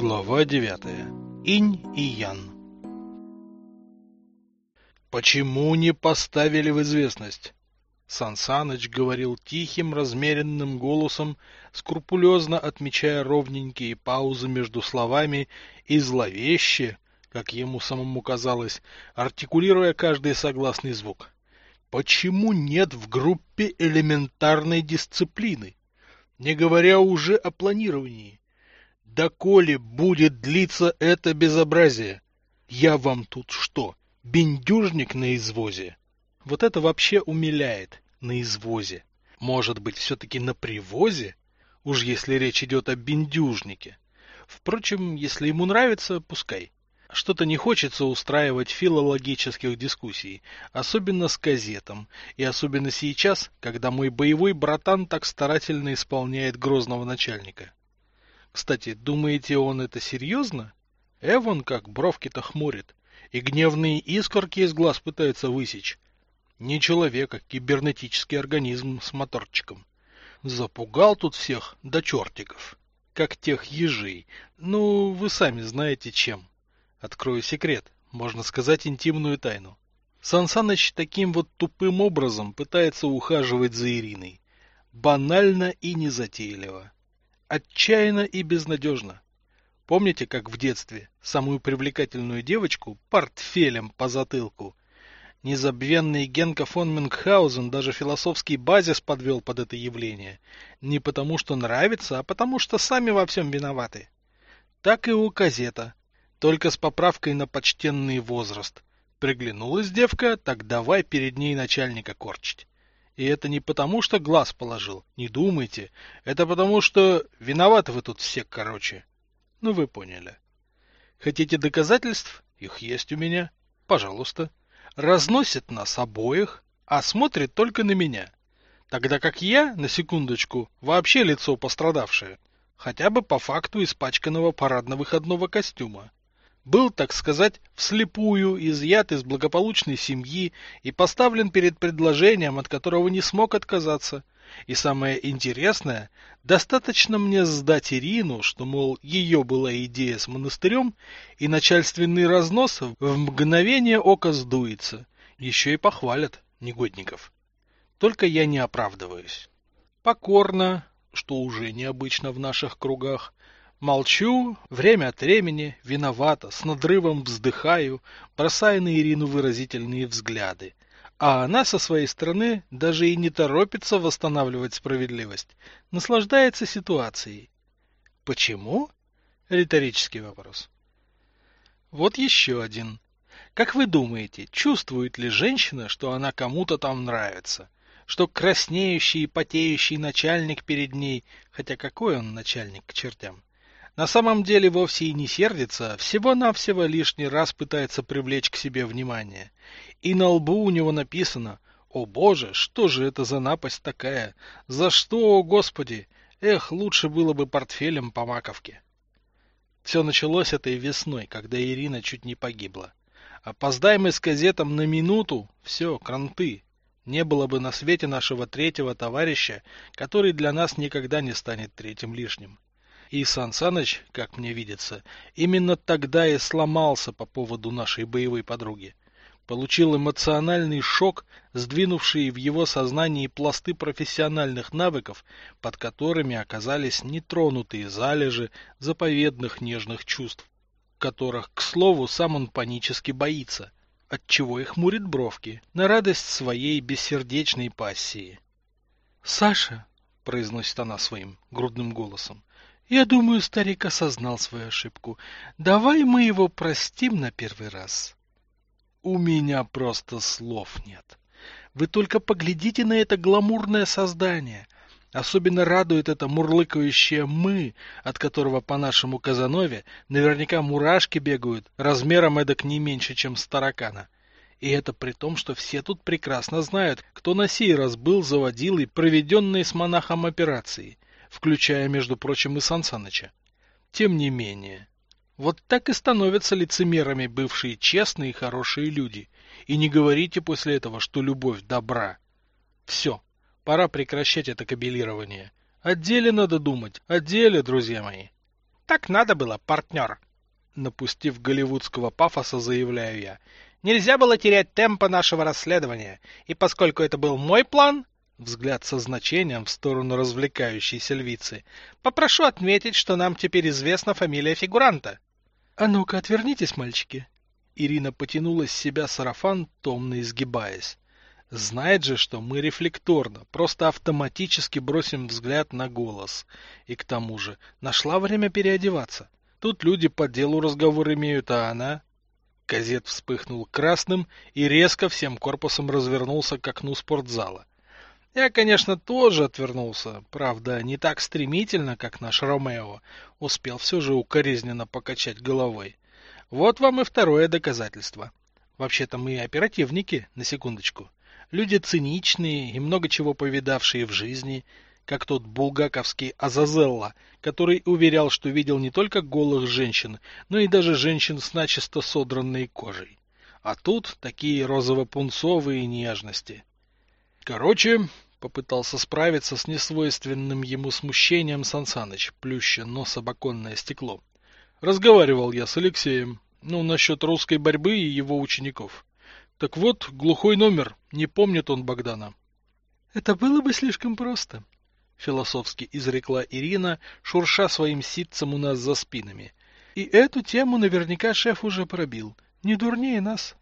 Глава девятая. Инь и Ян. Почему не поставили в известность? Сан Саныч говорил тихим, размеренным голосом, скрупулезно отмечая ровненькие паузы между словами и зловеще, как ему самому казалось, артикулируя каждый согласный звук. Почему нет в группе элементарной дисциплины? Не говоря уже о планировании. Доколе будет длиться это безобразие? Я вам тут что, бендюжник на извозе? Вот это вообще умиляет, на извозе. Может быть, все-таки на привозе? Уж если речь идет о бендюжнике. Впрочем, если ему нравится, пускай. Что-то не хочется устраивать филологических дискуссий, особенно с газетом, и особенно сейчас, когда мой боевой братан так старательно исполняет грозного начальника. Кстати, думаете, он это серьезно? Эван как бровки-то хмурит, и гневные искорки из глаз пытается высечь. Не человек, а кибернетический организм с моторчиком. Запугал тут всех до чертиков, как тех ежей. Ну, вы сами знаете чем. Открою секрет, можно сказать интимную тайну. Сансаныч таким вот тупым образом пытается ухаживать за Ириной. Банально и незатейливо. Отчаянно и безнадежно. Помните, как в детстве самую привлекательную девочку портфелем по затылку? Незабвенный Генка фон Мюнхгаузен даже философский базис подвел под это явление. Не потому, что нравится, а потому, что сами во всем виноваты. Так и у Казета. Только с поправкой на почтенный возраст. Приглянулась девка, так давай перед ней начальника корчить. И это не потому, что глаз положил, не думайте. Это потому, что виноваты вы тут все, короче. Ну, вы поняли. Хотите доказательств? Их есть у меня. Пожалуйста. Разносит нас обоих, а смотрит только на меня. Тогда как я, на секундочку, вообще лицо пострадавшее. Хотя бы по факту испачканного парадно-выходного костюма был, так сказать, вслепую изъят из благополучной семьи и поставлен перед предложением, от которого не смог отказаться. И самое интересное, достаточно мне сдать Ирину, что, мол, ее была идея с монастырем, и начальственный разнос в мгновение ока сдуется. Еще и похвалят негодников. Только я не оправдываюсь. Покорно, что уже необычно в наших кругах, Молчу, время от времени, виновато, с надрывом вздыхаю, бросая на Ирину выразительные взгляды. А она со своей стороны даже и не торопится восстанавливать справедливость, наслаждается ситуацией. Почему? Риторический вопрос. Вот еще один. Как вы думаете, чувствует ли женщина, что она кому-то там нравится? Что краснеющий и потеющий начальник перед ней, хотя какой он начальник к чертям, на самом деле вовсе и не сердится, всего-навсего лишний раз пытается привлечь к себе внимание. И на лбу у него написано «О боже, что же это за напасть такая? За что, о господи? Эх, лучше было бы портфелем по маковке». Все началось этой весной, когда Ирина чуть не погибла. Опоздаем мы с газетом на минуту, все, кранты. Не было бы на свете нашего третьего товарища, который для нас никогда не станет третьим лишним. И Сан Саныч, как мне видится, именно тогда и сломался по поводу нашей боевой подруги. Получил эмоциональный шок, сдвинувший в его сознании пласты профессиональных навыков, под которыми оказались нетронутые залежи заповедных нежных чувств, которых, к слову, сам он панически боится, отчего и хмурит бровки, на радость своей бессердечной пассии. «Саша!» — произносит она своим грудным голосом. Я думаю, старик осознал свою ошибку. Давай мы его простим на первый раз. У меня просто слов нет. Вы только поглядите на это гламурное создание. Особенно радует это мурлыкающее «мы», от которого по нашему Казанове наверняка мурашки бегают, размером эдак не меньше, чем с таракана. И это при том, что все тут прекрасно знают, кто на сей раз был заводилой, проведенной с монахом операции включая, между прочим, и Сансаныча. Тем не менее, вот так и становятся лицемерами бывшие честные и хорошие люди. И не говорите после этого, что любовь добра. Все, пора прекращать это кабелирование. О деле надо думать, о деле, друзья мои. Так надо было, партнер. Напустив голливудского пафоса, заявляю я. Нельзя было терять темпа нашего расследования, и поскольку это был мой план, взгляд со значением в сторону развлекающейся львицы, попрошу отметить, что нам теперь известна фамилия фигуранта. — А ну-ка, отвернитесь, мальчики. Ирина потянула с себя сарафан, томно изгибаясь. Знает же, что мы рефлекторно, просто автоматически бросим взгляд на голос. И к тому же, нашла время переодеваться. Тут люди по делу разговор имеют, а она... Газет вспыхнул красным и резко всем корпусом развернулся к окну спортзала. Я, конечно, тоже отвернулся, правда, не так стремительно, как наш Ромео. Успел все же укоризненно покачать головой. Вот вам и второе доказательство. Вообще-то мы оперативники, на секундочку. Люди циничные и много чего повидавшие в жизни, как тот булгаковский Азазелла, который уверял, что видел не только голых женщин, но и даже женщин с начисто содранной кожей. А тут такие розово-пунцовые нежности. Короче, попытался справиться с несвойственным ему смущением Сансаныч, плюща нос об оконное стекло. Разговаривал я с Алексеем, ну, насчет русской борьбы и его учеников. Так вот, глухой номер, не помнит он Богдана. Это было бы слишком просто, философски изрекла Ирина, шурша своим ситцем у нас за спинами. И эту тему наверняка шеф уже пробил. Не дурнее нас.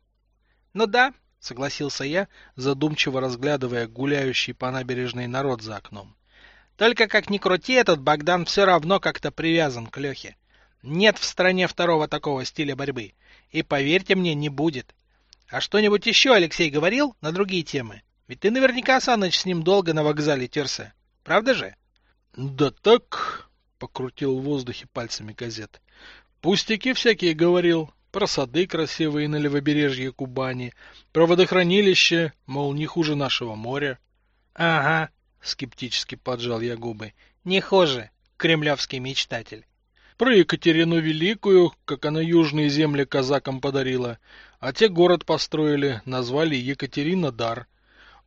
Ну да, согласился я, задумчиво разглядывая гуляющий по набережной народ за окном. Только как ни крути, этот Богдан все равно как-то привязан к Лехе. Нет в стране второго такого стиля борьбы. И поверьте мне, не будет. А что-нибудь еще Алексей говорил на другие темы? Ведь ты наверняка, Саныч, с ним долго на вокзале терся. Правда же? Да так, покрутил в воздухе пальцами газет. Пустяки всякие говорил. Про сады красивые на левобережье Кубани, про водохранилище, мол, не хуже нашего моря. Ага, скептически поджал я губы. Не хуже, кремлевский мечтатель. Про Екатерину Великую, как она южные земли казакам подарила, а те город построили, назвали Екатеринодар.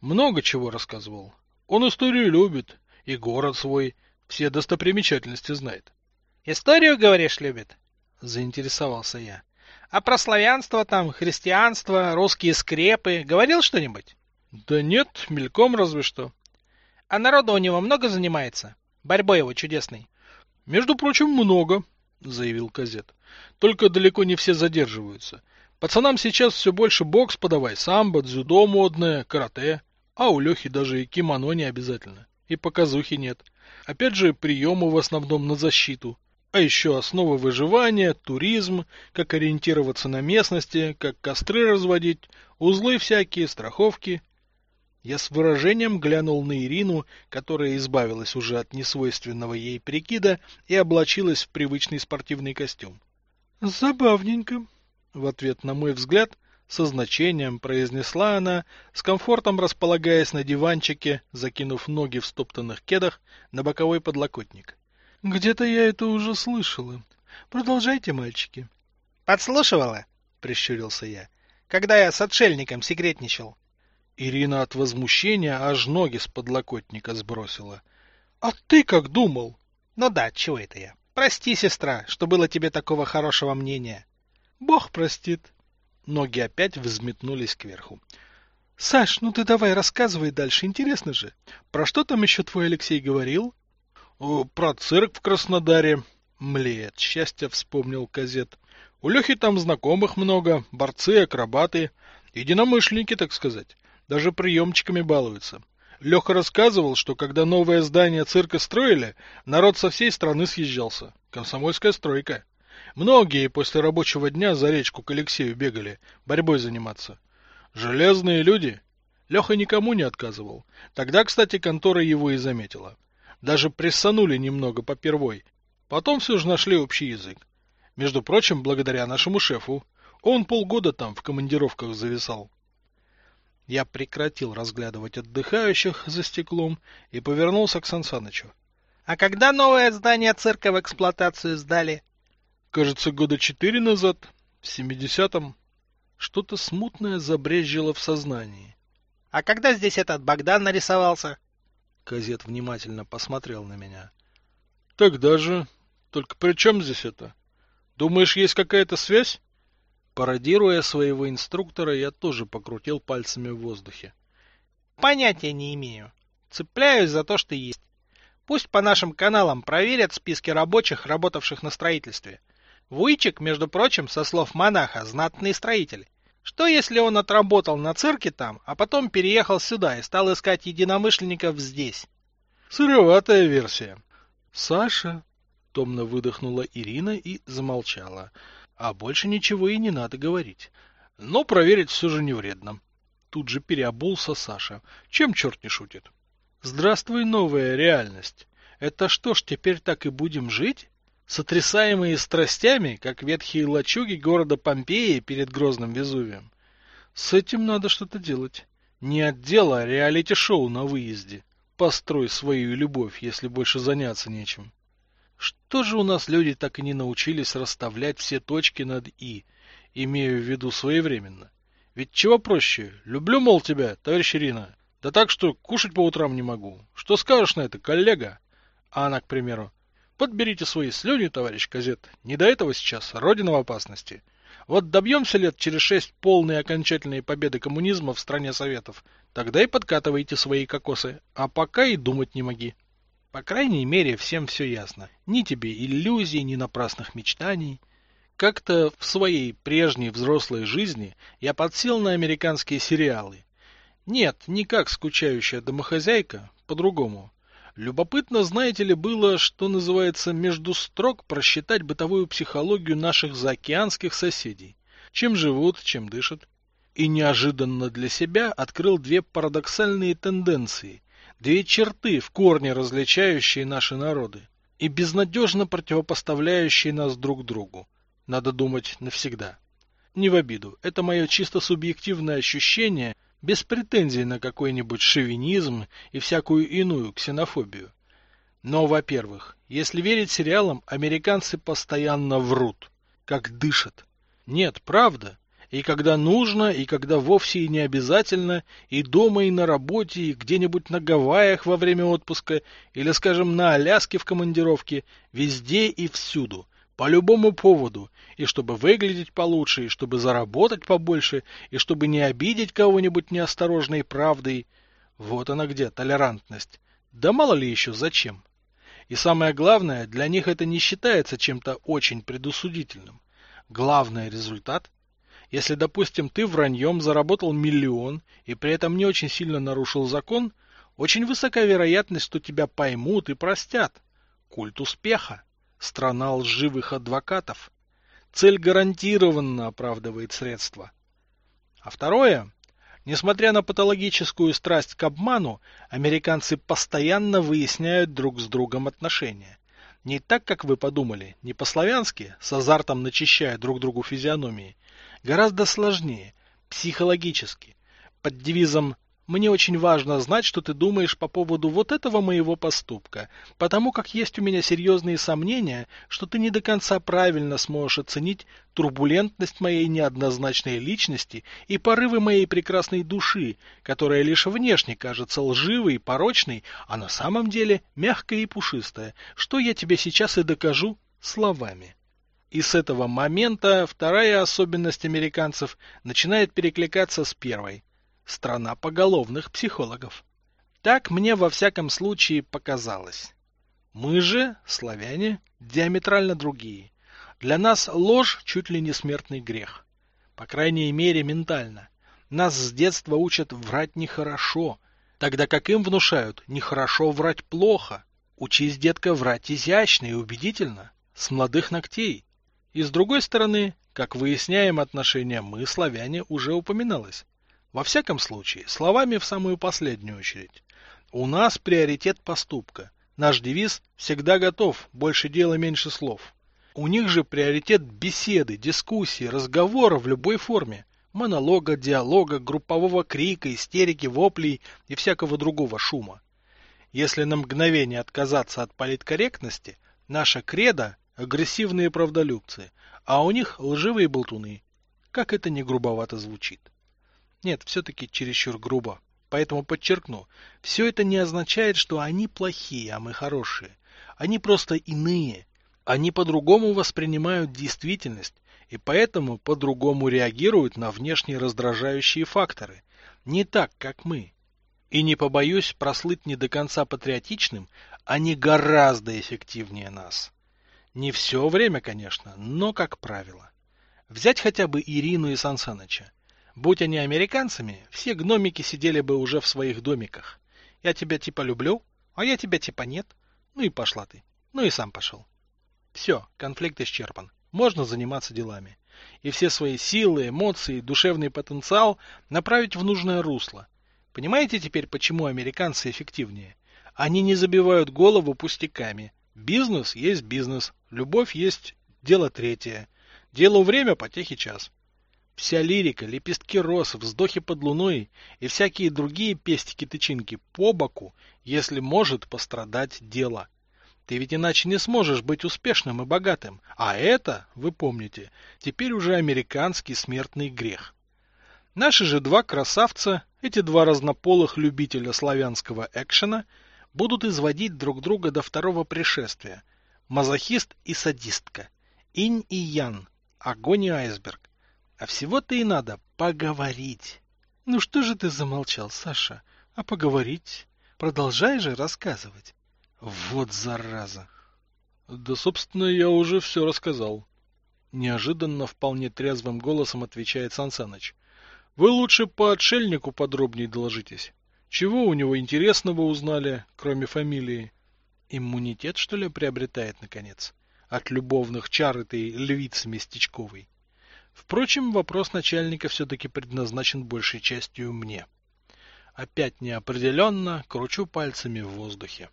Много чего рассказывал. Он историю любит, и город свой, все достопримечательности знает. Историю, говоришь, любит? Заинтересовался я. А про славянство там, христианство, русские скрепы, говорил что-нибудь? Да нет, мельком разве что. А народу у него много занимается? Борьбой его чудесной. Между прочим, много, заявил Казет. Только далеко не все задерживаются. Пацанам сейчас все больше бокс подавай, самбо, дзюдо модное, карате. А у Лехи даже и кимоно не обязательно и показухи нет. Опять же, приемы в основном на защиту. А еще основы выживания, туризм, как ориентироваться на местности, как костры разводить, узлы всякие, страховки. Я с выражением глянул на Ирину, которая избавилась уже от несвойственного ей прикида и облачилась в привычный спортивный костюм. «Забавненько», — в ответ на мой взгляд со значением произнесла она, с комфортом располагаясь на диванчике, закинув ноги в стоптанных кедах на боковой подлокотник. Где-то я это уже слышала. Продолжайте, мальчики. Подслушивала? Прищурился я. Когда я с отшельником секретничал. Ирина от возмущения аж ноги с подлокотника сбросила. А ты как думал? Ну да, чего это я? Прости, сестра, что было тебе такого хорошего мнения. Бог простит, Ноги опять взметнулись кверху. — Саш, ну ты давай рассказывай дальше, интересно же. Про что там еще твой Алексей говорил? — Про цирк в Краснодаре. Млеет, счастье вспомнил Казет. У Лехи там знакомых много, борцы, акробаты, единомышленники, так сказать. Даже приемчиками балуются. Леха рассказывал, что когда новое здание цирка строили, народ со всей страны съезжался. Комсомольская стройка. Многие после рабочего дня за речку к Алексею бегали, борьбой заниматься. Железные люди. Леха никому не отказывал. Тогда, кстати, контора его и заметила. Даже прессанули немного попервой. Потом все же нашли общий язык. Между прочим, благодаря нашему шефу. Он полгода там в командировках зависал. Я прекратил разглядывать отдыхающих за стеклом и повернулся к Сансанычу. — А когда новое здание цирка в эксплуатацию сдали? Кажется, года четыре назад, в семидесятом, что-то смутное забрезжило в сознании. — А когда здесь этот Богдан нарисовался? Казет внимательно посмотрел на меня. — Тогда же, Только при чем здесь это? Думаешь, есть какая-то связь? Пародируя своего инструктора, я тоже покрутил пальцами в воздухе. Понятия не имею. Цепляюсь за то, что есть. Пусть по нашим каналам проверят списки рабочих, работавших на строительстве. Вуйчик, между прочим, со слов монаха, знатный строитель. Что если он отработал на цирке там, а потом переехал сюда и стал искать единомышленников здесь? Сыроватая версия. Саша, томно выдохнула Ирина и замолчала. А больше ничего и не надо говорить. Но проверить все же не вредно. Тут же переобулся Саша. Чем черт не шутит? Здравствуй, новая реальность. Это что ж, теперь так и будем жить? Сотрясаемые страстями, как ветхие лачуги города Помпеи перед грозным Везувием. С этим надо что-то делать. Не отдела, а реалити-шоу на выезде. Построй свою любовь, если больше заняться нечем. Что же у нас люди так и не научились расставлять все точки над «и», имею в виду своевременно? Ведь чего проще? Люблю, мол, тебя, товарищ Ирина, да так, что кушать по утрам не могу. Что скажешь на это, коллега? А она, к примеру, подберите свои слюни, товарищ Казет. Не до этого сейчас, Родина в опасности. Вот добьемся лет через шесть полной окончательной победы коммунизма в стране Советов, тогда и подкатывайте свои кокосы, а пока и думать не моги. По крайней мере, всем все ясно. Ни тебе иллюзий, ни напрасных мечтаний. Как-то в своей прежней взрослой жизни я подсел на американские сериалы, нет, не как скучающая домохозяйка, по-другому. Любопытно, знаете ли, было, что называется, между строк просчитать бытовую психологию наших заокеанских соседей. Чем живут, чем дышат. И неожиданно для себя открыл две парадоксальные тенденции, две черты, в корне различающие наши народы и безнадежно противопоставляющие нас друг другу. Надо думать навсегда. Не в обиду, это мое чисто субъективное ощущение – без претензий на какой-нибудь шовинизм и всякую иную ксенофобию. Но, во-первых, если верить сериалам, американцы постоянно врут, как дышат. Нет, правда. И когда нужно, и когда вовсе и не обязательно, и дома, и на работе, и где-нибудь на Гавайях во время отпуска, или, скажем, на Аляске в командировке, везде и всюду – по любому поводу, и чтобы выглядеть получше, и чтобы заработать побольше, и чтобы не обидеть кого-нибудь неосторожной правдой. Вот она где, толерантность. Да мало ли еще зачем. И самое главное, для них это не считается чем-то очень предусудительным. Главный результат если, допустим, ты враньем заработал миллион и при этом не очень сильно нарушил закон, очень высока вероятность, что тебя поймут и простят. Культ успеха. Страна лживых адвокатов. Цель гарантированно оправдывает средства. А второе, несмотря на патологическую страсть к обману, американцы постоянно выясняют друг с другом отношения. Не так, как вы подумали, не по-славянски, с азартом начищая друг другу физиономии. Гораздо сложнее, психологически, под девизом мне очень важно знать, что ты думаешь по поводу вот этого моего поступка, потому как есть у меня серьезные сомнения, что ты не до конца правильно сможешь оценить турбулентность моей неоднозначной личности и порывы моей прекрасной души, которая лишь внешне кажется лживой и порочной, а на самом деле мягкая и пушистая, что я тебе сейчас и докажу словами. И с этого момента вторая особенность американцев начинает перекликаться с первой страна поголовных психологов. Так мне во всяком случае показалось. Мы же, славяне, диаметрально другие. Для нас ложь чуть ли не смертный грех. По крайней мере, ментально. Нас с детства учат врать нехорошо, тогда как им внушают нехорошо врать плохо. Учись, детка, врать изящно и убедительно, с молодых ногтей. И с другой стороны, как выясняем отношения мы, славяне, уже упоминалось. Во всяком случае, словами в самую последнюю очередь. У нас приоритет поступка. Наш девиз «всегда готов, больше дела, меньше слов». У них же приоритет беседы, дискуссии, разговора в любой форме. Монолога, диалога, группового крика, истерики, воплей и всякого другого шума. Если на мгновение отказаться от политкорректности, наша кредо – агрессивные правдолюбцы, а у них лживые болтуны. Как это не грубовато звучит. Нет, все-таки чересчур грубо. Поэтому подчеркну, все это не означает, что они плохие, а мы хорошие. Они просто иные. Они по-другому воспринимают действительность и поэтому по-другому реагируют на внешние раздражающие факторы. Не так, как мы. И не побоюсь прослыть не до конца патриотичным, они гораздо эффективнее нас. Не все время, конечно, но как правило. Взять хотя бы Ирину и Сансаныча. Будь они американцами, все гномики сидели бы уже в своих домиках. Я тебя типа люблю, а я тебя типа нет. Ну и пошла ты. Ну и сам пошел. Все, конфликт исчерпан. Можно заниматься делами. И все свои силы, эмоции, душевный потенциал направить в нужное русло. Понимаете теперь, почему американцы эффективнее? Они не забивают голову пустяками. Бизнес есть бизнес, любовь есть дело третье. Делу время, потехи час. Вся лирика, лепестки роз, вздохи под луной и всякие другие пестики-тычинки по боку, если может пострадать дело. Ты ведь иначе не сможешь быть успешным и богатым. А это, вы помните, теперь уже американский смертный грех. Наши же два красавца, эти два разнополых любителя славянского экшена, будут изводить друг друга до второго пришествия. Мазохист и садистка. Инь и ян. Огонь и айсберг. А всего-то и надо поговорить. Ну что же ты замолчал, Саша? А поговорить? Продолжай же рассказывать. Вот зараза. Да, собственно, я уже все рассказал. Неожиданно, вполне трезвым голосом отвечает Сансаныч. Вы лучше по отшельнику подробнее доложитесь. Чего у него интересного узнали, кроме фамилии? Иммунитет, что ли, приобретает, наконец? От любовных чар этой львицы местечковой. Впрочем, вопрос начальника все-таки предназначен большей частью мне. Опять неопределенно кручу пальцами в воздухе.